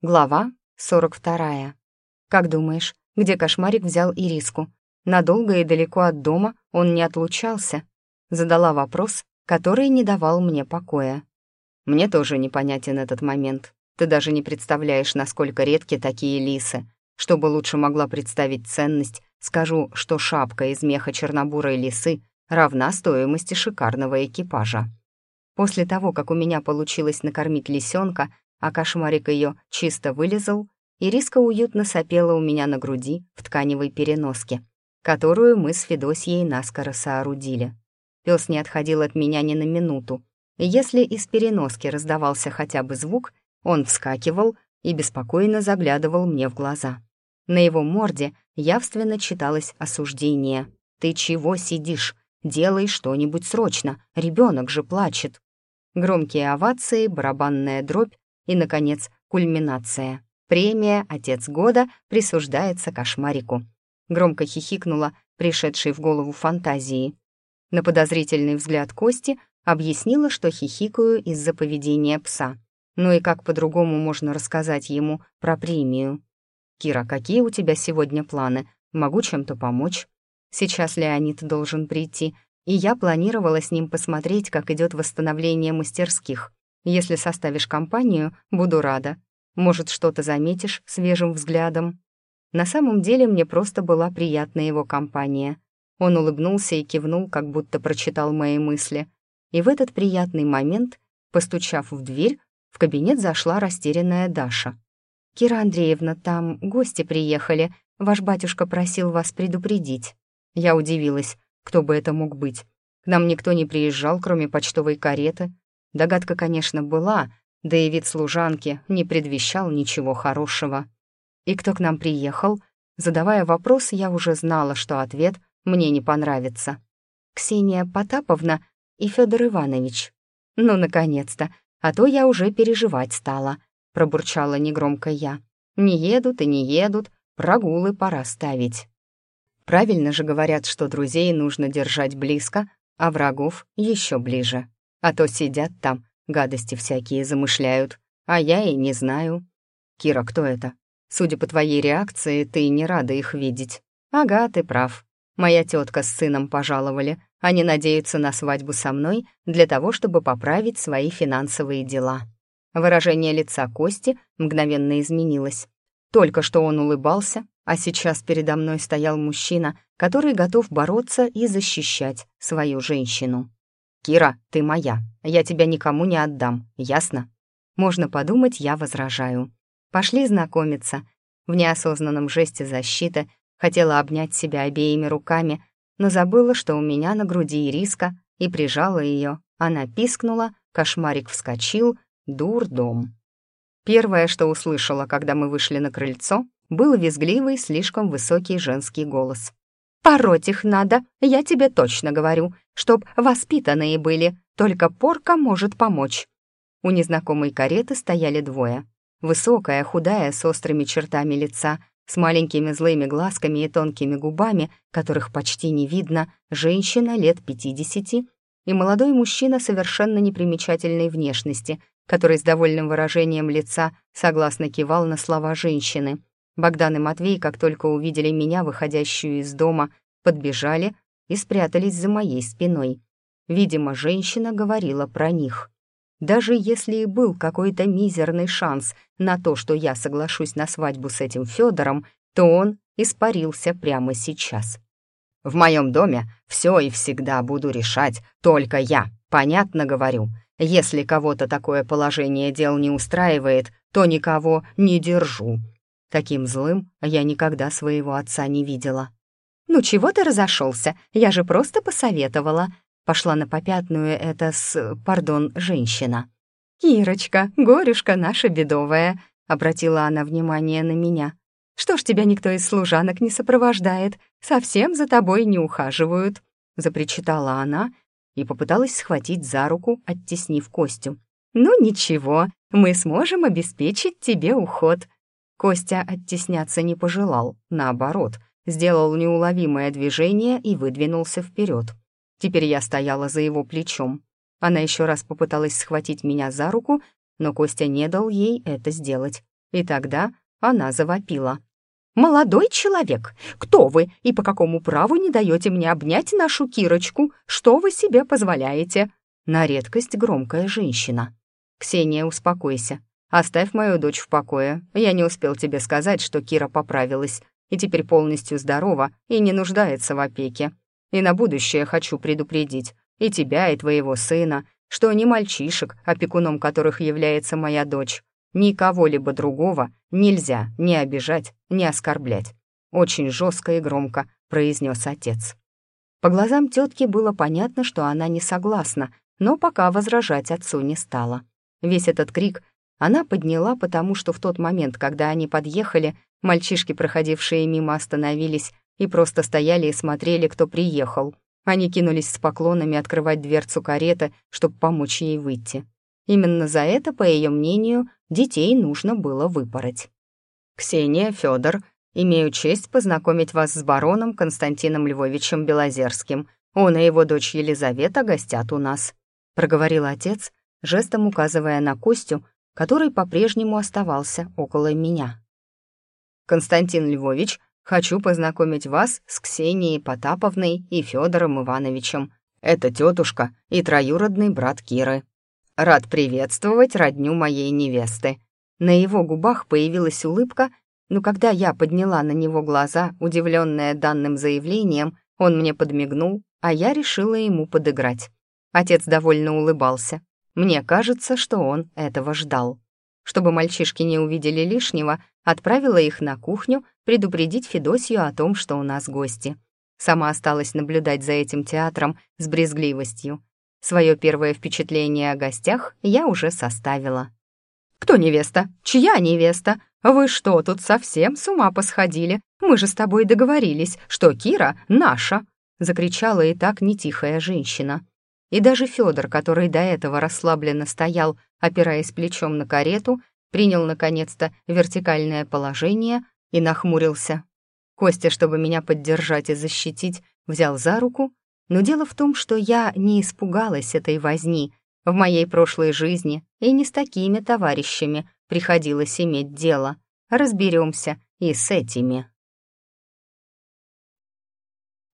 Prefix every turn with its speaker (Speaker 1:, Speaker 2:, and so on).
Speaker 1: Глава 42. Как думаешь, где кошмарик взял Ириску? Надолго и далеко от дома он не отлучался. Задала вопрос, который не давал мне покоя. Мне тоже непонятен этот момент. Ты даже не представляешь, насколько редки такие лисы. Чтобы лучше могла представить ценность, скажу, что шапка из меха чернобурой лисы равна стоимости шикарного экипажа. После того, как у меня получилось накормить лисенка, а кошмарик ее чисто вылезал, Ириска уютно сопела у меня на груди в тканевой переноске, которую мы с Федосьей наскоро соорудили. Пес не отходил от меня ни на минуту, и если из переноски раздавался хотя бы звук, он вскакивал и беспокойно заглядывал мне в глаза. На его морде явственно читалось осуждение. «Ты чего сидишь? Делай что-нибудь срочно, ребенок же плачет». Громкие овации, барабанная дробь и, наконец, кульминация. Премия «Отец года» присуждается кошмарику. Громко хихикнула пришедшей в голову фантазии. На подозрительный взгляд Кости объяснила, что хихикаю из-за поведения пса. Ну и как по-другому можно рассказать ему про премию? «Кира, какие у тебя сегодня планы? Могу чем-то помочь?» Сейчас Леонид должен прийти, и я планировала с ним посмотреть, как идет восстановление мастерских. Если составишь компанию, буду рада. Может, что-то заметишь свежим взглядом. На самом деле мне просто была приятна его компания. Он улыбнулся и кивнул, как будто прочитал мои мысли. И в этот приятный момент, постучав в дверь, в кабинет зашла растерянная Даша. «Кира Андреевна, там гости приехали. Ваш батюшка просил вас предупредить». Я удивилась, кто бы это мог быть. К нам никто не приезжал, кроме почтовой кареты, Догадка, конечно, была, да и вид служанки не предвещал ничего хорошего. И кто к нам приехал? Задавая вопрос, я уже знала, что ответ мне не понравится. Ксения Потаповна и Федор Иванович. Ну, наконец-то, а то я уже переживать стала, пробурчала негромко я. Не едут и не едут, прогулы пора ставить. Правильно же говорят, что друзей нужно держать близко, а врагов еще ближе. А то сидят там, гадости всякие замышляют, а я и не знаю. Кира, кто это? Судя по твоей реакции, ты не рада их видеть. Ага, ты прав. Моя тетка с сыном пожаловали. Они надеются на свадьбу со мной для того, чтобы поправить свои финансовые дела. Выражение лица Кости мгновенно изменилось. Только что он улыбался, а сейчас передо мной стоял мужчина, который готов бороться и защищать свою женщину. «Кира, ты моя. Я тебя никому не отдам, ясно?» Можно подумать, я возражаю. Пошли знакомиться. В неосознанном жесте защиты хотела обнять себя обеими руками, но забыла, что у меня на груди ириска, и прижала ее. Она пискнула, кошмарик вскочил, дурдом. Первое, что услышала, когда мы вышли на крыльцо, был визгливый, слишком высокий женский голос. Пороть их надо, я тебе точно говорю, чтоб воспитанные были, только порка может помочь». У незнакомой кареты стояли двое. Высокая, худая, с острыми чертами лица, с маленькими злыми глазками и тонкими губами, которых почти не видно, женщина лет пятидесяти, и молодой мужчина совершенно непримечательной внешности, который с довольным выражением лица согласно кивал на слова женщины. Богдан и Матвей, как только увидели меня, выходящую из дома, подбежали и спрятались за моей спиной. Видимо, женщина говорила про них. Даже если и был какой-то мизерный шанс на то, что я соглашусь на свадьбу с этим Федором, то он испарился прямо сейчас. В моем доме все и всегда буду решать только я, понятно говорю. Если кого-то такое положение дел не устраивает, то никого не держу. Таким злым я никогда своего отца не видела. «Ну чего ты разошелся? Я же просто посоветовала». Пошла на попятную это с... пардон, женщина. «Кирочка, горюшка наша бедовая», — обратила она внимание на меня. «Что ж тебя никто из служанок не сопровождает? Совсем за тобой не ухаживают», — запричитала она и попыталась схватить за руку, оттеснив Костю. «Ну ничего, мы сможем обеспечить тебе уход», Костя оттесняться не пожелал, наоборот, сделал неуловимое движение и выдвинулся вперед. Теперь я стояла за его плечом. Она еще раз попыталась схватить меня за руку, но Костя не дал ей это сделать. И тогда она завопила. «Молодой человек, кто вы и по какому праву не даете мне обнять нашу Кирочку? Что вы себе позволяете?» На редкость громкая женщина. «Ксения, успокойся. Оставь мою дочь в покое. Я не успел тебе сказать, что Кира поправилась и теперь полностью здорова и не нуждается в опеке. И на будущее хочу предупредить и тебя, и твоего сына, что ни мальчишек, опекуном которых является моя дочь, ни кого-либо другого нельзя ни обижать, ни оскорблять. Очень жестко и громко произнес отец. По глазам тетки было понятно, что она не согласна, но пока возражать отцу не стала. Весь этот крик она подняла, потому что в тот момент, когда они подъехали, мальчишки, проходившие мимо, остановились и просто стояли и смотрели, кто приехал. Они кинулись с поклонами открывать дверцу кареты, чтобы помочь ей выйти. Именно за это, по ее мнению, детей нужно было выпороть. «Ксения, Федор, имею честь познакомить вас с бароном Константином Львовичем Белозерским. Он и его дочь Елизавета гостят у нас», — проговорил отец, жестом указывая на Костю, который по-прежнему оставался около меня. «Константин Львович Хочу познакомить вас с Ксенией Потаповной и Федором Ивановичем. Это тетушка и троюродный брат Киры. Рад приветствовать родню моей невесты». На его губах появилась улыбка, но когда я подняла на него глаза, удивленная данным заявлением, он мне подмигнул, а я решила ему подыграть. Отец довольно улыбался. Мне кажется, что он этого ждал. Чтобы мальчишки не увидели лишнего, отправила их на кухню предупредить Федосью о том, что у нас гости. Сама осталась наблюдать за этим театром с брезгливостью. Свое первое впечатление о гостях я уже составила. «Кто невеста? Чья невеста? Вы что, тут совсем с ума посходили? Мы же с тобой договорились, что Кира наша!» закричала и так нетихая женщина. И даже Федор, который до этого расслабленно стоял, опираясь плечом на карету, принял наконец-то вертикальное положение и нахмурился. Костя, чтобы меня поддержать и защитить, взял за руку, но дело в том, что я не испугалась этой возни. В моей прошлой жизни и не с такими товарищами приходилось иметь дело. Разберемся и с этими.